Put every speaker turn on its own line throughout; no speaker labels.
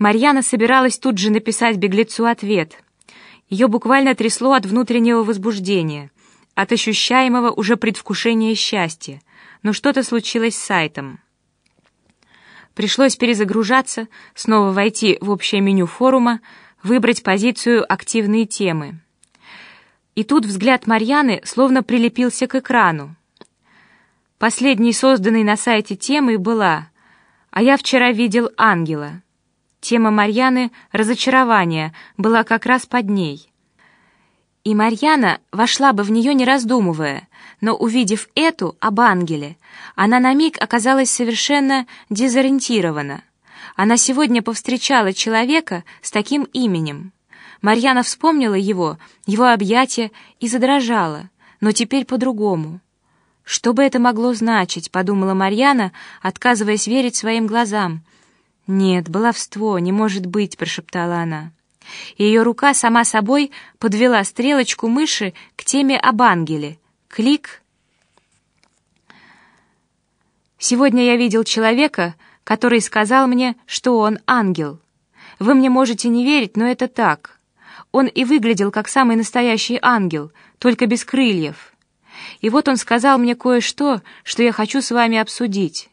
Марьяна собиралась тут же написать беглецу ответ. Ее буквально трясло от внутреннего возбуждения, от ощущаемого уже предвкушения счастья, но что-то случилось с сайтом. Пришлось перезагружаться, снова войти в общее меню форума, выбрать позицию «Активные темы». И тут взгляд Марьяны словно прилепился к экрану. Последней созданной на сайте темой была «А я вчера видел ангела». Тема Марьяны «Разочарование» была как раз под ней. И Марьяна вошла бы в нее не раздумывая, но, увидев эту об ангеле, она на миг оказалась совершенно дезориентирована. Она сегодня повстречала человека с таким именем. Марьяна вспомнила его, его объятия и задрожала, но теперь по-другому. «Что бы это могло значить?» — подумала Марьяна, отказываясь верить своим глазам — «Нет, баловство, не может быть», — прошептала она. Ее рука сама собой подвела стрелочку мыши к теме об ангеле. Клик. «Сегодня я видел человека, который сказал мне, что он ангел. Вы мне можете не верить, но это так. Он и выглядел как самый настоящий ангел, только без крыльев. И вот он сказал мне кое-что, что я хочу с вами обсудить.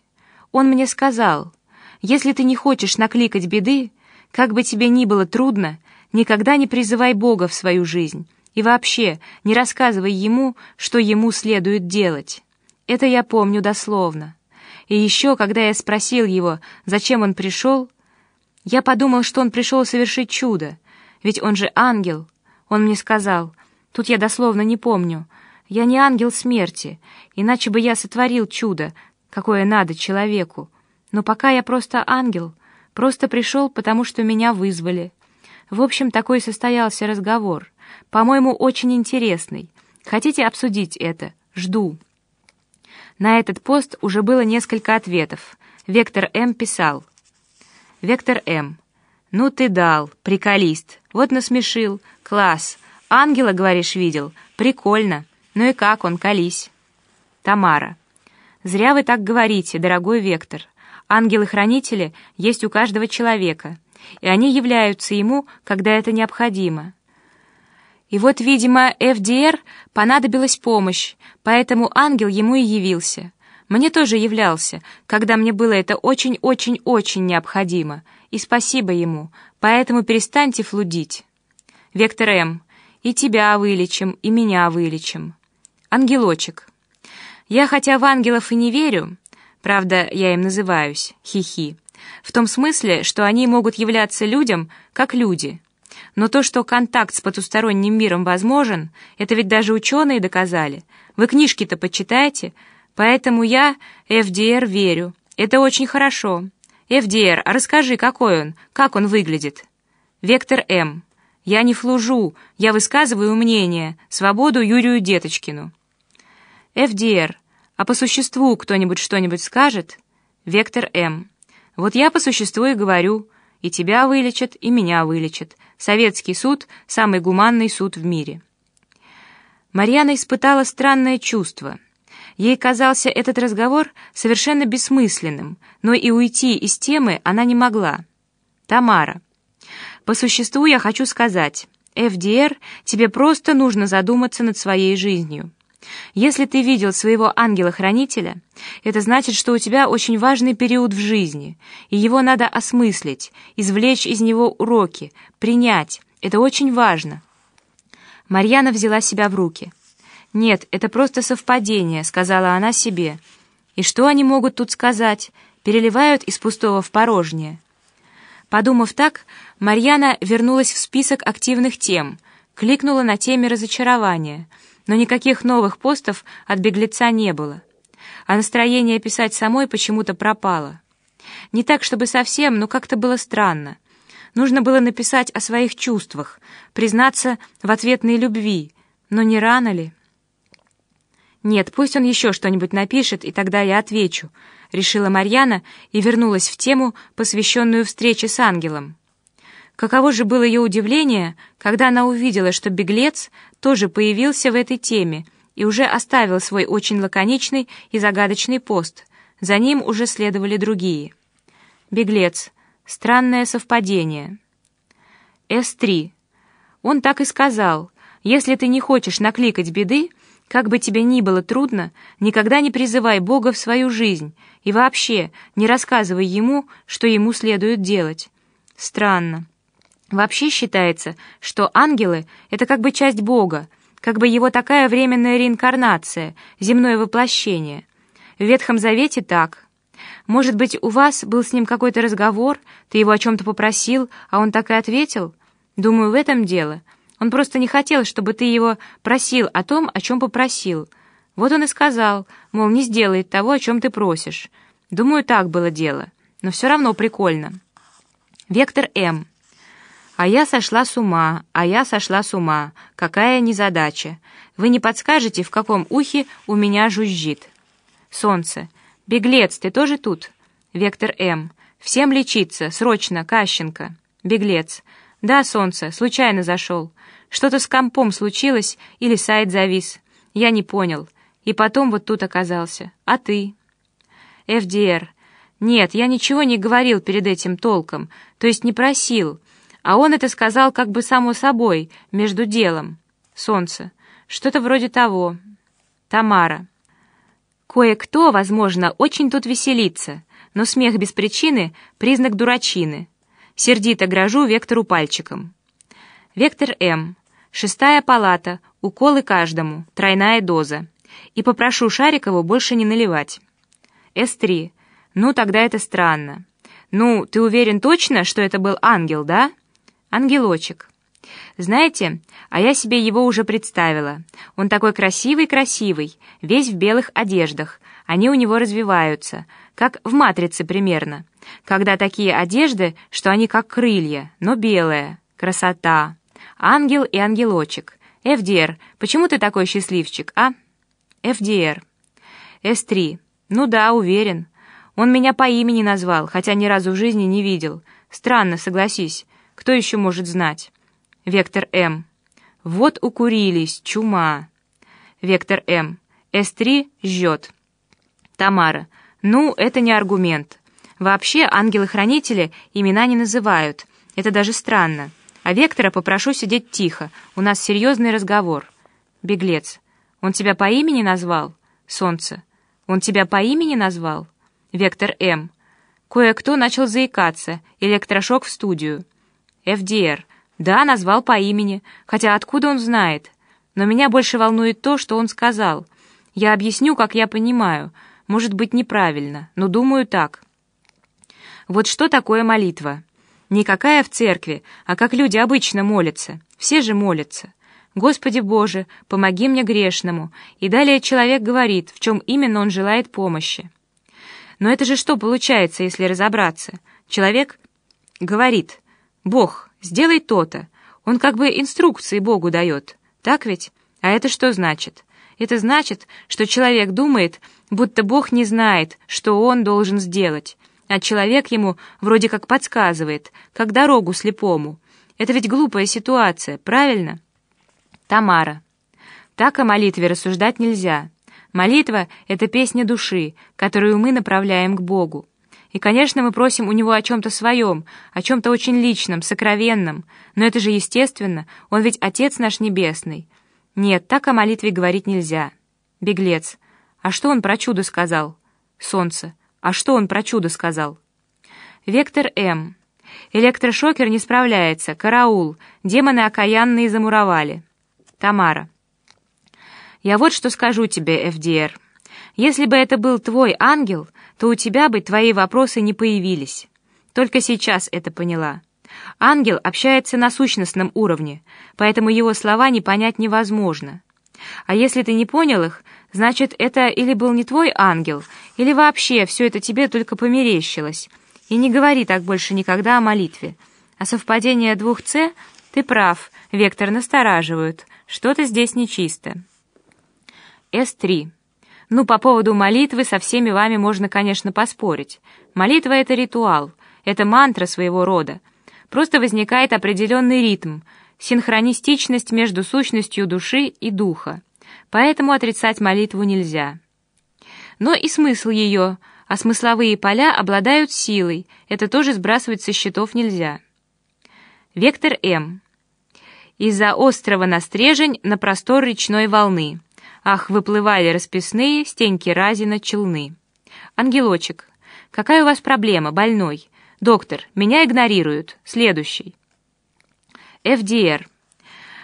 Он мне сказал, если ты не хочешь накликать беды, как бы тебе ни было трудно, никогда не призывай Бога в свою жизнь и вообще не рассказывай Ему, что Ему следует делать. Это я помню дословно. И еще, когда я спросил его, зачем он пришел, я подумал, что он пришел совершить чудо, ведь он же ангел. Он мне сказал, тут я дословно не помню, я не ангел смерти, иначе бы я сотворил чудо, какое надо человеку, но пока я просто ангел, просто пришел, потому что меня вызвали. В общем, такой состоялся разговор. По-моему, очень интересный. Хотите обсудить это? Жду. На этот пост уже было несколько ответов. Вектор М писал. Вектор М. «Ну ты дал, приколист. Вот насмешил. Класс. Ангела, говоришь, видел? Прикольно. Ну и как он, колись?» Тамара. «Зря вы так говорите, дорогой Вектор. Ангелы-хранители есть у каждого человека, и они являются ему, когда это необходимо. И вот, видимо, ФДР понадобилась помощь, поэтому ангел ему и явился. Мне тоже являлся, когда мне было это очень-очень-очень необходимо, и спасибо ему, поэтому перестаньте флудить. Вектор М. И тебя вылечим, и меня вылечим. Ангелочек. Я хотя в ангелов и не верю, Правда, я им называюсь хихи. В том смысле, что они могут являться людям как люди. Но то, что контакт с потусторонним миром возможен, это ведь даже ученые доказали. Вы книжки-то почитайте. Поэтому я ФДР верю. Это очень хорошо. ФДР, а расскажи, какой он, как он выглядит? Вектор М. Я не флужу, я высказываю мнение, свободу Юрию Деточкину. ФДР. А по существу кто-нибудь что-нибудь скажет? Вектор М. Вот я по существу и говорю. И тебя вылечат, и меня вылечат. Советский суд — самый гуманный суд в мире. Марьяна испытала странное чувство. Ей казался этот разговор совершенно бессмысленным, но и уйти из темы она не могла. Тамара. По существу я хочу сказать, ФДР, тебе просто нужно задуматься над своей жизнью. Если ты видел своего ангела-хранителя, это значит, что у тебя очень важный период в жизни, и его надо осмыслить, извлечь из него уроки, принять. Это очень важно. Марьяна взяла себя в руки. «Нет, это просто совпадение», — сказала она себе. «И что они могут тут сказать? Переливают из пустого в порожнее». Подумав так, Марьяна вернулась в список активных тем, кликнула на теме разочарования — но никаких новых постов от беглеца не было. А настроение писать самой почему-то пропало. Не так, чтобы совсем, но как-то было странно. Нужно было написать о своих чувствах, признаться в ответной любви, но не рано ли? Нет, пусть он еще что-нибудь напишет, и тогда я отвечу, решила Марьяна и вернулась в тему, посвященную встрече с ангелом. Каково же было ее удивление, когда она увидела, что беглец тоже появился в этой теме и уже оставил свой очень лаконичный и загадочный пост. За ним уже следовали другие. Беглец. Странное совпадение. С3. Он так и сказал. Если ты не хочешь накликать беды, как бы тебе ни было трудно, никогда не призывай Бога в свою жизнь и вообще не рассказывай Ему, что Ему следует делать. Странно. Вообще считается, что ангелы — это как бы часть Бога, как бы его такая временная реинкарнация, земное воплощение. В Ветхом Завете так. Может быть, у вас был с ним какой-то разговор, ты его о чем-то попросил, а он так и ответил? Думаю, в этом дело. Он просто не хотел, чтобы ты его просил о том, о чем попросил. Вот он и сказал, мол, не сделает того, о чем ты просишь. Думаю, так было дело. Но все равно прикольно. Вектор М. А я сошла с ума, а я сошла с ума. Какая незадача. Вы не подскажете, в каком ухе у меня жужжит? Солнце. Беглец, ты тоже тут? Вектор М. Всем лечиться, срочно, Кащенко. Беглец. Да, солнце, случайно зашел. Что-то с компом случилось или сайт завис. Я не понял. И потом вот тут оказался. А ты? ФДР. Нет, я ничего не говорил перед этим толком, то есть не просил. А он это сказал как бы само собой, между делом. Солнце. Что-то вроде того. Тамара. Кое-кто, возможно, очень тут веселится, но смех без причины — признак дурачины. Сердито грожу Вектору пальчиком. Вектор М. Шестая палата, уколы каждому, тройная доза. И попрошу Шарикову больше не наливать. С3. Ну, тогда это странно. Ну, ты уверен точно, что это был ангел, да? Ангелочек. Знаете, а я себе его уже представила. Он такой красивый-красивый, весь в белых одеждах. Они у него развиваются, как в «Матрице» примерно. Когда такие одежды, что они как крылья, но белые. Красота. Ангел и ангелочек. ФДР, почему ты такой счастливчик, а? ФДР. С3. Ну да, уверен. Он меня по имени назвал, хотя ни разу в жизни не видел. Странно, согласись. Кто еще может знать? Вектор М. Вот укурились, чума. Вектор М. С3 жжет. Тамара. Ну, это не аргумент. Вообще ангелы-хранители имена не называют. Это даже странно. А Вектора попрошу сидеть тихо. У нас серьезный разговор. Беглец. Он тебя по имени назвал? Солнце. Он тебя по имени назвал? Вектор М. Кое-кто начал заикаться. Электрошок в студию. ФДР. Да, назвал по имени, хотя откуда он знает? Но меня больше волнует то, что он сказал. Я объясню, как я понимаю. Может быть, неправильно, но думаю так. Вот что такое молитва? Никакая в церкви, а как люди обычно молятся. Все же молятся. «Господи Боже, помоги мне грешному». И далее человек говорит, в чем именно он желает помощи. Но это же что получается, если разобраться? Человек говорит Бог, сделай то-то. Он как бы инструкции Богу дает. Так ведь? А это что значит? Это значит, что человек думает, будто Бог не знает, что он должен сделать, а человек ему вроде как подсказывает, как дорогу слепому. Это ведь глупая ситуация, правильно? Тамара. Так о молитве рассуждать нельзя. Молитва — это песня души, которую мы направляем к Богу. И, конечно, мы просим у него о чем-то своем, о чем-то очень личном, сокровенном. Но это же естественно, он ведь Отец наш Небесный. Нет, так о молитве говорить нельзя. Беглец. А что он про чудо сказал? Солнце. А что он про чудо сказал? Вектор М. Электрошокер не справляется. Караул. Демоны окаянные замуровали. Тамара. Я вот что скажу тебе, ФДР. Если бы это был твой ангел, то у тебя бы твои вопросы не появились. Только сейчас это поняла. Ангел общается на сущностном уровне, поэтому его слова не понять невозможно. А если ты не понял их, значит, это или был не твой ангел, или вообще все это тебе только померещилось. И не говори так больше никогда о молитве. А совпадение двух «Ц» — ты прав, вектор настораживают. Что-то здесь нечисто. С3. Ну, по поводу молитвы со всеми вами можно, конечно, поспорить. Молитва — это ритуал, это мантра своего рода. Просто возникает определенный ритм, синхронистичность между сущностью души и духа. Поэтому отрицать молитву нельзя. Но и смысл ее А смысловые поля обладают силой, это тоже сбрасывать со счетов нельзя. Вектор М. Из-за острова на стрежень на простор речной волны. Ах, выплывали расписные стеньки разина челны. Ангелочек. Какая у вас проблема, больной? Доктор, меня игнорируют. Следующий. ФДР.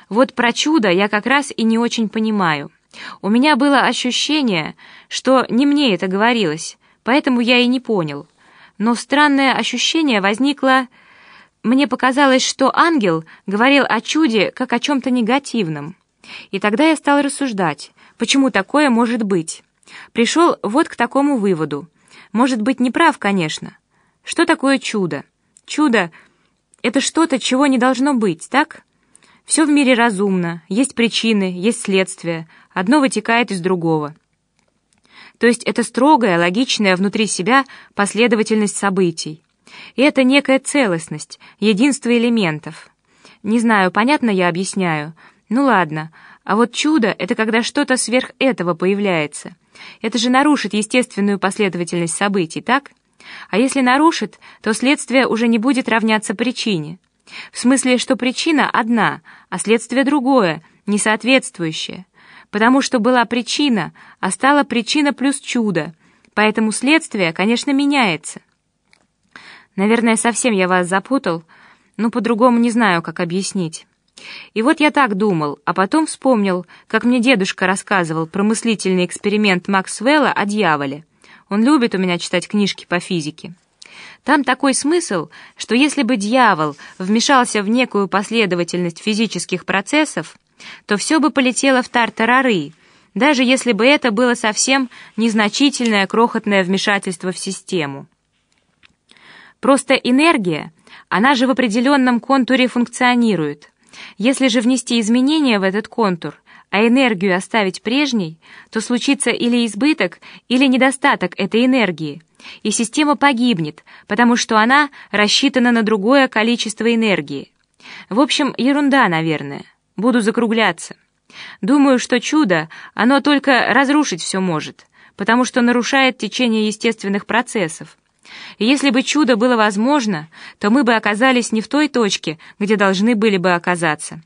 Вот про чудо я как раз и не очень понимаю. У меня было ощущение, что не мне это говорилось, поэтому я и не понял. Но странное ощущение возникло... Мне показалось, что ангел говорил о чуде как о чем-то негативном. И тогда я стал рассуждать, почему такое может быть. Пришел вот к такому выводу. Может быть, не прав, конечно. Что такое чудо? Чудо — это что-то, чего не должно быть, так? Все в мире разумно, есть причины, есть следствия, одно вытекает из другого. То есть это строгая, логичная внутри себя последовательность событий. И это некая целостность, единство элементов. Не знаю, понятно я объясняю? Ну ладно, а вот чудо — это когда что-то сверх этого появляется. Это же нарушит естественную последовательность событий, так? А если нарушит, то следствие уже не будет равняться причине. В смысле, что причина одна, а следствие другое, несоответствующее. Потому что была причина, а стала причина плюс чудо, поэтому следствие, конечно, меняется. Наверное, совсем я вас запутал, но по-другому не знаю, как объяснить. И вот я так думал, а потом вспомнил, как мне дедушка рассказывал про мыслительный эксперимент Максвелла о дьяволе. Он любит у меня читать книжки по физике. Там такой смысл, что если бы дьявол вмешался в некую последовательность физических процессов, то все бы полетело в тартарары, даже если бы это было совсем незначительное крохотное вмешательство в систему. Просто энергия, она же в определенном контуре функционирует. Если же внести изменения в этот контур, а энергию оставить прежней, то случится или избыток, или недостаток этой энергии – и система погибнет, потому что она рассчитана на другое количество энергии. В общем, ерунда, наверное. Буду закругляться. Думаю, что чудо, оно только разрушить все может, потому что нарушает течение естественных процессов. И если бы чудо было возможно, то мы бы оказались не в той точке, где должны были бы оказаться.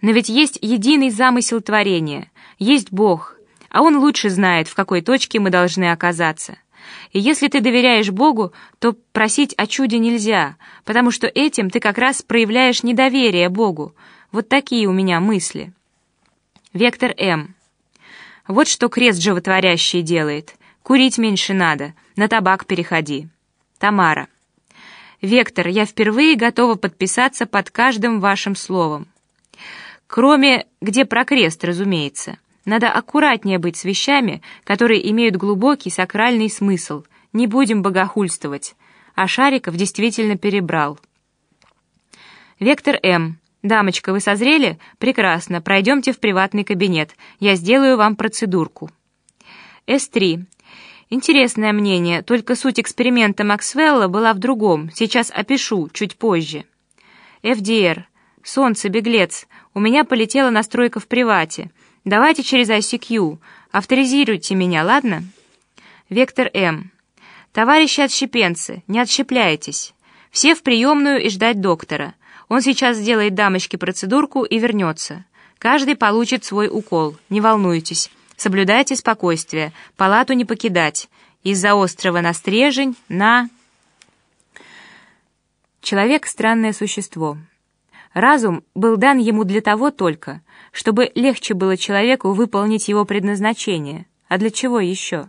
Но ведь есть единый замысел творения, есть Бог, а Он лучше знает, в какой точке мы должны оказаться. И если ты доверяешь Богу, то просить о чуде нельзя, потому что этим ты как раз проявляешь недоверие Богу. Вот такие у меня мысли. Вектор М. Вот что крест животворящий делает. Курить меньше надо, на табак переходи. Тамара. Вектор, я впервые готова подписаться под каждым вашим словом. Кроме где про крест, разумеется. Надо аккуратнее быть с вещами, которые имеют глубокий сакральный смысл. Не будем богохульствовать. А Шариков действительно перебрал. Вектор М. «Дамочка, вы созрели? Прекрасно. Пройдемте в приватный кабинет. Я сделаю вам процедурку». С3. Интересное мнение, только суть эксперимента Максвелла была в другом. Сейчас опишу, чуть позже. ФДР. Солнце, беглец. У меня полетела настройка в привате. Давайте через ICQ. Авторизируйте меня, ладно? Вектор М. Товарищи отщепенцы, не отщепляйтесь. Все в приемную и ждать доктора. Он сейчас сделает дамочке процедурку и вернется. Каждый получит свой укол. Не волнуйтесь. Соблюдайте спокойствие. Палату не покидать. Из-за острова на стрежень на... Человек — странное существо. Разум был дан ему для того только, чтобы легче было человеку выполнить его предназначение. А для чего еще?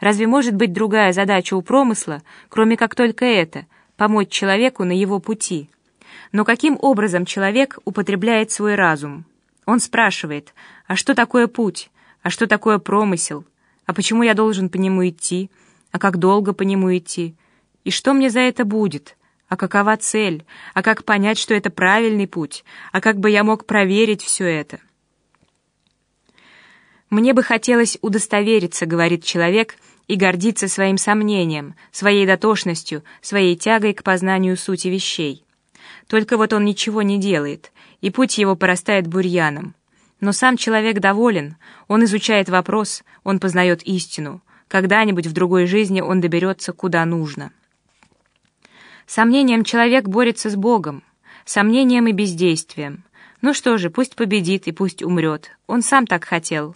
Разве может быть другая задача у промысла, кроме как только это — помочь человеку на его пути? Но каким образом человек употребляет свой разум? Он спрашивает, а что такое путь? А что такое промысел? А почему я должен по нему идти? А как долго по нему идти? И что мне за это будет? А какова цель? А как понять, что это правильный путь? А как бы я мог проверить все это? «Мне бы хотелось удостовериться», — говорит человек, и гордиться своим сомнением, своей дотошностью, своей тягой к познанию сути вещей. Только вот он ничего не делает, и путь его порастает бурьяном. Но сам человек доволен, он изучает вопрос, он познает истину. когда-нибудь в другой жизни он доберется куда нужно. Сомнением человек борется с Богом, сомнением и бездействием. Ну что же, пусть победит и пусть умрет. Он сам так хотел.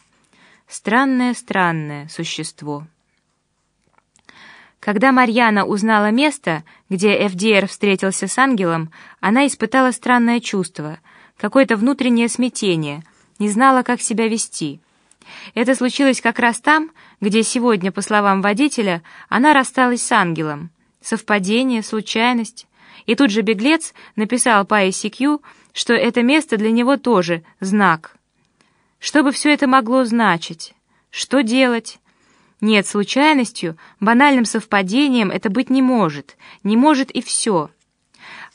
Странное, странное существо. Когда Марьяна узнала место, где ФДР встретился с ангелом, она испытала странное чувство, какое-то внутреннее смятение, не знала, как себя вести. Это случилось как раз там, где сегодня, по словам водителя, она рассталась с ангелом. Совпадение, случайность. И тут же беглец написал по ICQ, что это место для него тоже знак. Что бы все это могло значить? Что делать? Нет, случайностью, банальным совпадением это быть не может. Не может и все.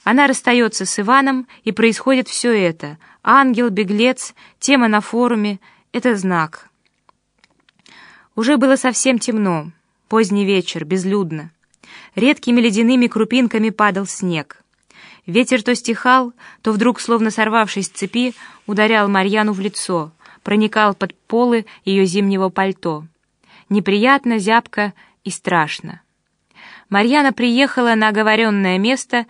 Она расстается с Иваном, и происходит все это. Ангел, беглец, тема на форуме — это знак. Уже было совсем темно. Поздний вечер, безлюдно. Редкими ледяными крупинками падал снег. Ветер то стихал, то вдруг, словно сорвавшись с цепи, ударял Марьяну в лицо, проникал под полы ее зимнего пальто. Неприятно, зябко и страшно. Марьяна приехала на оговоренное место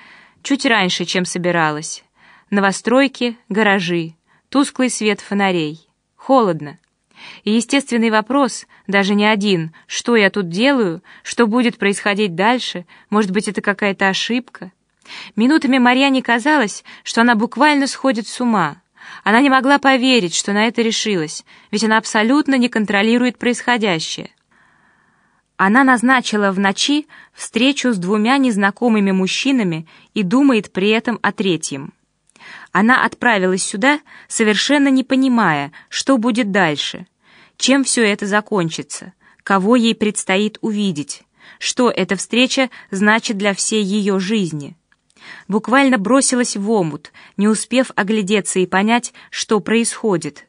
чуть раньше, чем собиралась. Новостройки, гаражи, тусклый свет фонарей. Холодно. И естественный вопрос, даже не один, что я тут делаю, что будет происходить дальше, может быть, это какая-то ошибка. Минутами Марьяне казалось, что она буквально сходит с ума. Она не могла поверить, что на это решилась, ведь она абсолютно не контролирует происходящее. Она назначила в ночи встречу с двумя незнакомыми мужчинами и думает при этом о третьем. Она отправилась сюда, совершенно не понимая, что будет дальше, чем все это закончится, кого ей предстоит увидеть, что эта встреча значит для всей ее жизни. Буквально бросилась в омут, не успев оглядеться и понять, что происходит.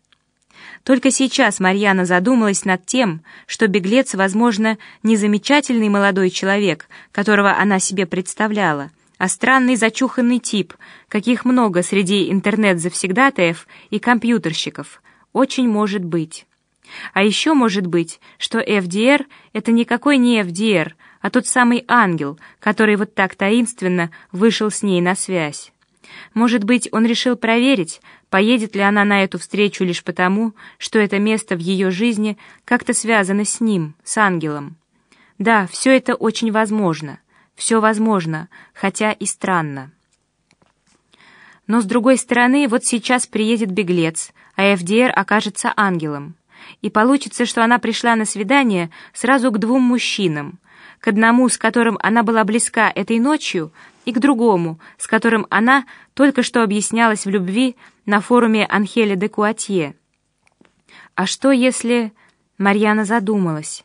Только сейчас Марьяна задумалась над тем, что беглец, возможно, не замечательный молодой человек, которого она себе представляла, а странный зачуханный тип, каких много среди интернет-завсегдатаев и компьютерщиков. Очень может быть. А еще может быть, что FDR — это никакой не FDR, а тот самый ангел, который вот так таинственно вышел с ней на связь. Может быть, он решил проверить, поедет ли она на эту встречу лишь потому, что это место в ее жизни как-то связано с ним, с ангелом. Да, все это очень возможно. Все возможно, хотя и странно. Но, с другой стороны, вот сейчас приедет беглец, а ФДР окажется ангелом. И получится, что она пришла на свидание сразу к двум мужчинам, к одному, с которым она была близка этой ночью, и к другому, с которым она только что объяснялась в любви на форуме Анхеля де Куатье. А что, если... Марьяна задумалась.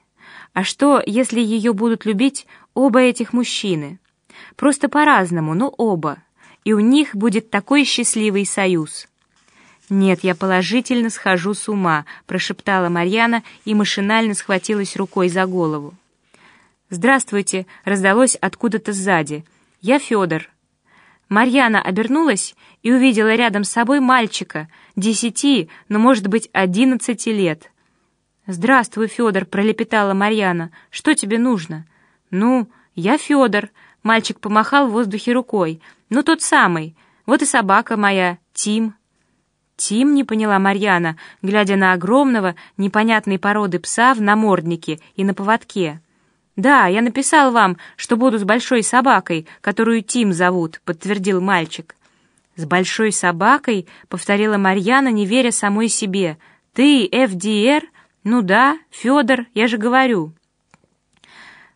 А что, если ее будут любить оба этих мужчины? Просто по-разному, но оба. И у них будет такой счастливый союз. «Нет, я положительно схожу с ума», — прошептала Марьяна и машинально схватилась рукой за голову. «Здравствуйте!» — раздалось откуда-то сзади. «Я Федор». Марьяна обернулась и увидела рядом с собой мальчика, десяти, но, может быть, одиннадцати лет. «Здравствуй, Федор», — пролепетала Марьяна. «Что тебе нужно?» «Ну, я Федор», — мальчик помахал в воздухе рукой. «Ну, тот самый. Вот и собака моя, Тим». «Тим?» — не поняла Марьяна, глядя на огромного, непонятной породы пса в наморднике и на поводке. «Да, я написал вам, что буду с большой собакой, которую Тим зовут», — подтвердил мальчик. «С большой собакой?» — повторила Марьяна, не веря самой себе. «Ты, ФДР?» «Ну да, Федор, я же говорю».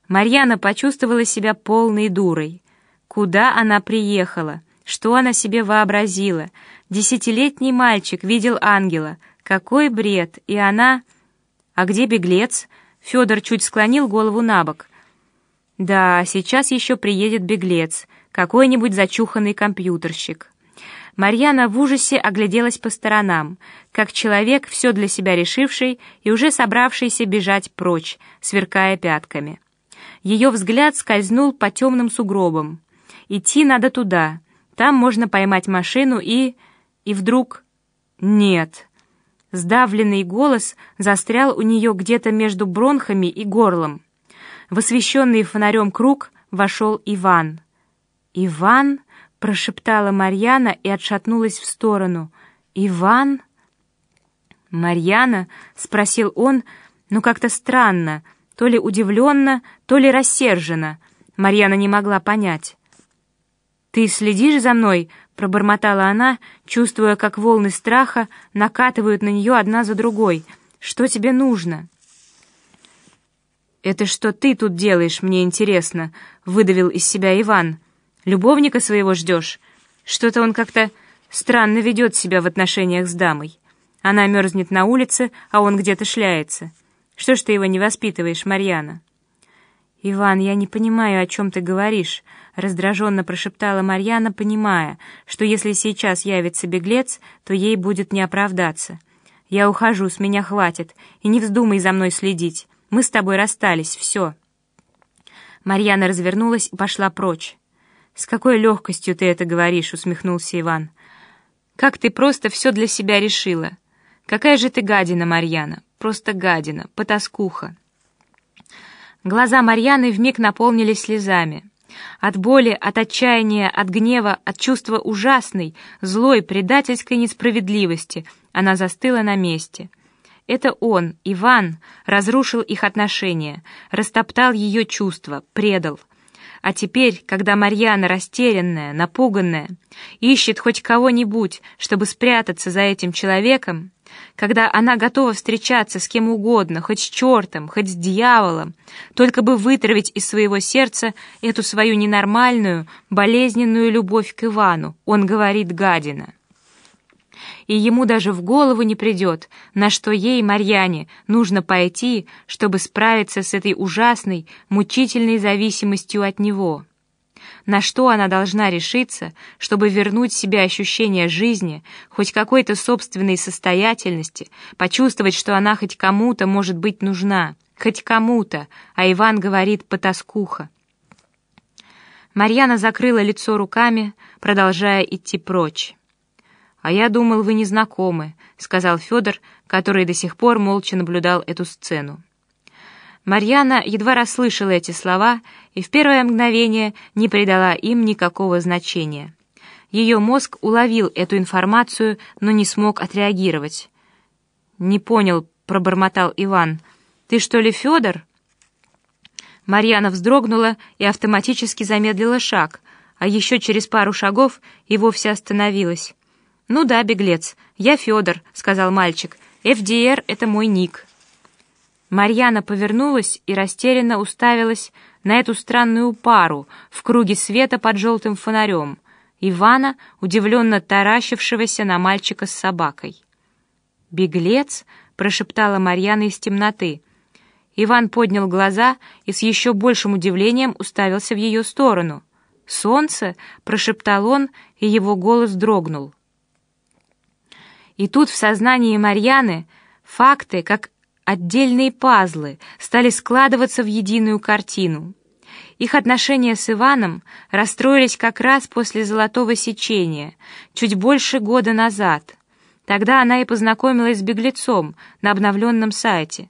Марьяна почувствовала себя полной дурой. Куда она приехала? Что она себе вообразила? Десятилетний мальчик видел ангела. Какой бред! И она... А где беглец? Федор чуть склонил голову на бок. Да, сейчас еще приедет беглец, какой-нибудь зачуханный компьютерщик. Марьяна в ужасе огляделась по сторонам, как человек, все для себя решивший и уже собравшийся бежать прочь, сверкая пятками. Ее взгляд скользнул по темным сугробам. Идти надо туда, там можно поймать машину и... И вдруг... Нет. Сдавленный голос застрял у нее где-то между бронхами и горлом. В освещенный фонарем круг вошел Иван. «Иван?» — прошептала Марьяна и отшатнулась в сторону. «Иван?» «Марьяна?» — спросил он, ну как-то странно, то ли удивленно, то ли рассерженно. Марьяна не могла понять. «Ты следишь за мной?» — пробормотала она, чувствуя, как волны страха накатывают на нее одна за другой. «Что тебе нужно?» «Это что ты тут делаешь, мне интересно», — выдавил из себя Иван. «Любовника своего ждешь? Что-то он как-то странно ведет себя в отношениях с дамой. Она мерзнет на улице, а он где-то шляется. Что ж ты его не воспитываешь, Марьяна?» «Иван, я не понимаю, о чем ты говоришь», — раздраженно прошептала Марьяна, понимая, что если сейчас явится беглец, то ей будет не оправдаться. «Я ухожу, с меня хватит, и не вздумай за мной следить. Мы с тобой расстались, все». Марьяна развернулась и пошла прочь. «С какой легкостью ты это говоришь?» — усмехнулся Иван. «Как ты просто все для себя решила. Какая же ты гадина, Марьяна, просто гадина, потаскуха». Глаза Марьяны вмиг наполнились слезами. От боли, от отчаяния, от гнева, от чувства ужасной, злой, предательской несправедливости она застыла на месте — это он, Иван, разрушил их отношения, растоптал ее чувства, предал. А теперь, когда Марьяна растерянная, напуганная, ищет хоть кого-нибудь, чтобы спрятаться за этим человеком, когда она готова встречаться с кем угодно, хоть с чертом, хоть с дьяволом, только бы вытравить из своего сердца эту свою ненормальную, болезненную любовь к Ивану, он говорит гадина и ему даже в голову не придет, на что ей, Марьяне, нужно пойти, чтобы справиться с этой ужасной, мучительной зависимостью от него. На что она должна решиться, чтобы вернуть себе ощущение жизни, хоть какой-то собственной состоятельности, почувствовать, что она хоть кому-то может быть нужна, хоть кому-то, а Иван говорит «потаскуха». Марьяна закрыла лицо руками, продолжая идти прочь. «А я думал, вы не знакомы», — сказал Федор, который до сих пор молча наблюдал эту сцену. Марьяна едва расслышала эти слова и в первое мгновение не придала им никакого значения. Ее мозг уловил эту информацию, но не смог отреагировать. «Не понял», — пробормотал Иван. «Ты что ли Федор?» Марьяна вздрогнула и автоматически замедлила шаг, а еще через пару шагов и вовсе остановилась. «Ну да, беглец, я Федор», — сказал мальчик. «ФДР — это мой ник». Марьяна повернулась и растерянно уставилась на эту странную пару в круге света под желтым фонарем, Ивана, удивленно таращившегося на мальчика с собакой. «Беглец?» — прошептала Марьяна из темноты. Иван поднял глаза и с еще большим удивлением уставился в ее сторону. «Солнце?» — прошептал он, и его голос дрогнул. И тут в сознании Марьяны факты, как отдельные пазлы, стали складываться в единую картину. Их отношения с Иваном расстроились как раз после Золотого сечения, чуть больше года назад. Тогда она и познакомилась с беглецом на обновленном сайте.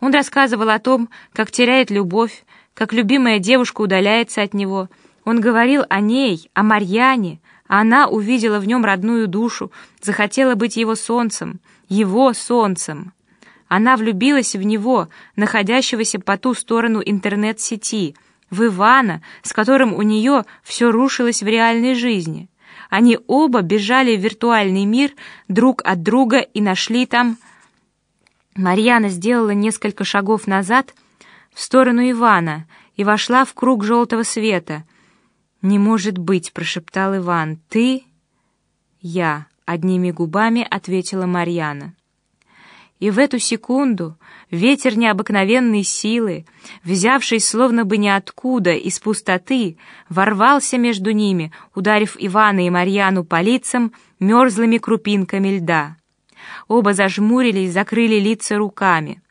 Он рассказывал о том, как теряет любовь, как любимая девушка удаляется от него. Он говорил о ней, о Марьяне, она увидела в нем родную душу, захотела быть его солнцем, его солнцем. Она влюбилась в него, находящегося по ту сторону интернет-сети, в Ивана, с которым у нее все рушилось в реальной жизни. Они оба бежали в виртуальный мир друг от друга и нашли там... Марьяна сделала несколько шагов назад в сторону Ивана и вошла в круг желтого света — «Не может быть!» — прошептал Иван. «Ты?» «Я», — одними губами ответила Марьяна. И в эту секунду ветер необыкновенной силы, взявший словно бы ниоткуда, из пустоты, ворвался между ними, ударив Ивана и Марьяну по лицам мерзлыми крупинками льда. Оба зажмурились, закрыли лица руками.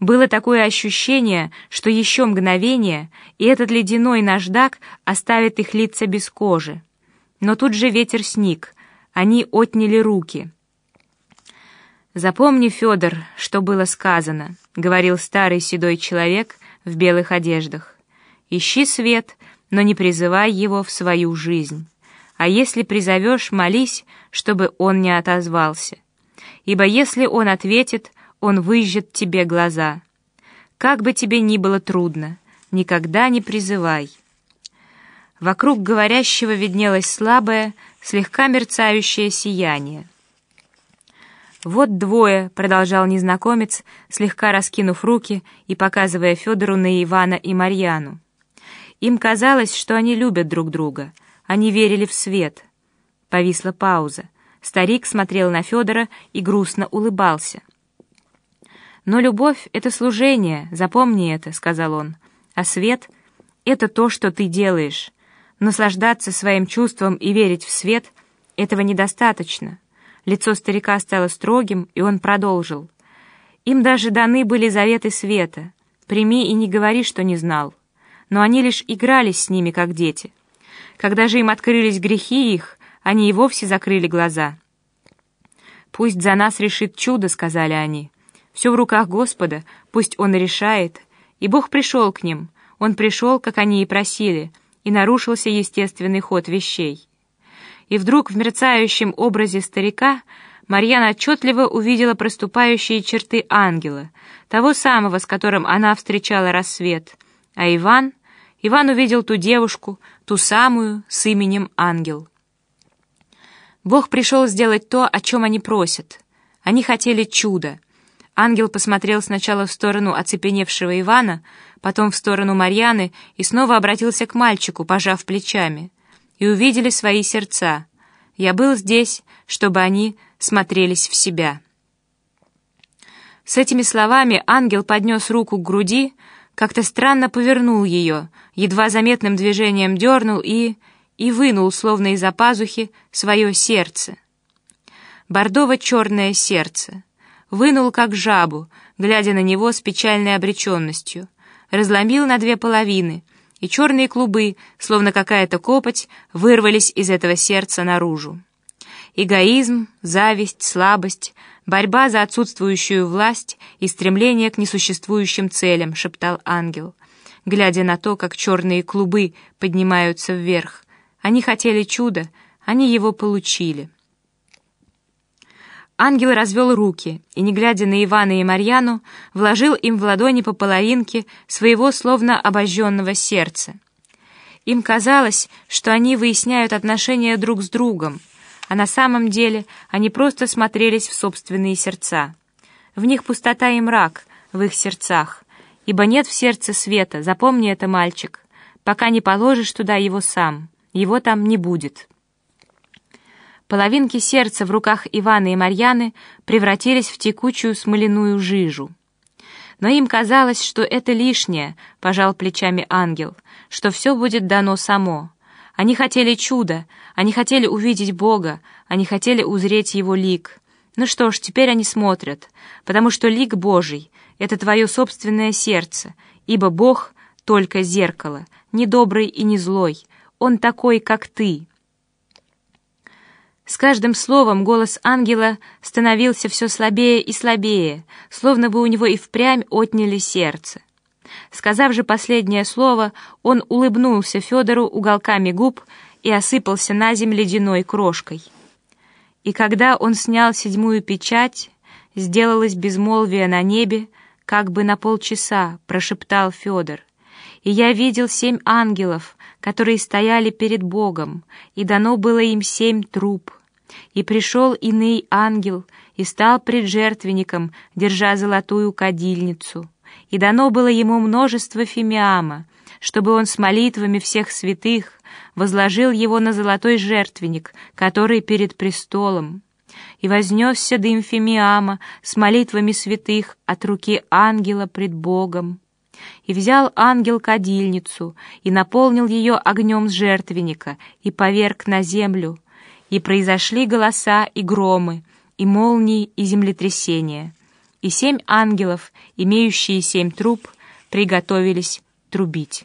Было такое ощущение, что еще мгновение, и этот ледяной наждак оставит их лица без кожи. Но тут же ветер сник, они отняли руки. «Запомни, Федор, что было сказано», — говорил старый седой человек в белых одеждах. «Ищи свет, но не призывай его в свою жизнь. А если призовешь, молись, чтобы он не отозвался. Ибо если он ответит, он выжжет тебе глаза. Как бы тебе ни было трудно, никогда не призывай». Вокруг говорящего виднелось слабое, слегка мерцающее сияние. «Вот двое», — продолжал незнакомец, слегка раскинув руки и показывая Федору на Ивана и Марьяну. Им казалось, что они любят друг друга, они верили в свет. Повисла пауза. Старик смотрел на Федора и грустно улыбался. «Но любовь — это служение, запомни это», — сказал он. «А свет — это то, что ты делаешь. Наслаждаться своим чувством и верить в свет — этого недостаточно». Лицо старика стало строгим, и он продолжил. «Им даже даны были заветы света. Прими и не говори, что не знал. Но они лишь игрались с ними, как дети. Когда же им открылись грехи их, они и вовсе закрыли глаза». «Пусть за нас решит чудо», — сказали они. «Все в руках Господа, пусть Он решает». И Бог пришел к ним. Он пришел, как они и просили, и нарушился естественный ход вещей и вдруг в мерцающем образе старика Марьяна отчетливо увидела проступающие черты ангела, того самого, с которым она встречала рассвет. А Иван... Иван увидел ту девушку, ту самую, с именем Ангел. Бог пришел сделать то, о чем они просят. Они хотели чуда. Ангел посмотрел сначала в сторону оцепеневшего Ивана, потом в сторону Марьяны и снова обратился к мальчику, пожав плечами и увидели свои сердца. Я был здесь, чтобы они смотрелись в себя. С этими словами ангел поднес руку к груди, как-то странно повернул ее, едва заметным движением дернул и... и вынул, словно из-за пазухи, свое сердце. Бордово-черное сердце. Вынул, как жабу, глядя на него с печальной обреченностью. Разломил на две половины — и черные клубы, словно какая-то копоть, вырвались из этого сердца наружу. Эгоизм, зависть, слабость, борьба за отсутствующую власть и стремление к несуществующим целям, шептал ангел, глядя на то, как черные клубы поднимаются вверх. Они хотели чуда, они его получили. Ангел развел руки и, не глядя на Ивана и Марьяну, вложил им в ладони по половинке своего словно обожженного сердца. Им казалось, что они выясняют отношения друг с другом, а на самом деле они просто смотрелись в собственные сердца. В них пустота и мрак, в их сердцах, ибо нет в сердце света, запомни это, мальчик, пока не положишь туда его сам, его там не будет». Половинки сердца в руках Ивана и Марьяны превратились в текучую смоляную жижу. Но им казалось, что это лишнее, пожал плечами ангел, что все будет дано само. Они хотели чуда, они хотели увидеть Бога, они хотели узреть Его лик. Ну что ж, теперь они смотрят, потому что лик Божий — это твое собственное сердце, ибо Бог — только зеркало, не добрый и не злой, Он такой, как ты». С каждым словом голос ангела становился все слабее и слабее, словно бы у него и впрямь отняли сердце. Сказав же последнее слово, он улыбнулся Федору уголками губ и осыпался на землю ледяной крошкой. И когда он снял седьмую печать, сделалось безмолвие на небе, как бы на полчаса, прошептал Федор. И я видел семь ангелов, которые стояли перед Богом, и дано было им семь труб. И пришел иный ангел, и стал пред жертвенником, держа золотую кадильницу. И дано было ему множество фимиама, чтобы он с молитвами всех святых возложил его на золотой жертвенник, который перед престолом. И вознесся дым фимиама с молитвами святых от руки ангела пред Богом. И взял ангел кадильницу, и наполнил ее огнем с жертвенника, и поверг на землю. И произошли голоса и громы, и молнии, и землетрясения. И семь ангелов, имеющие семь труб, приготовились трубить.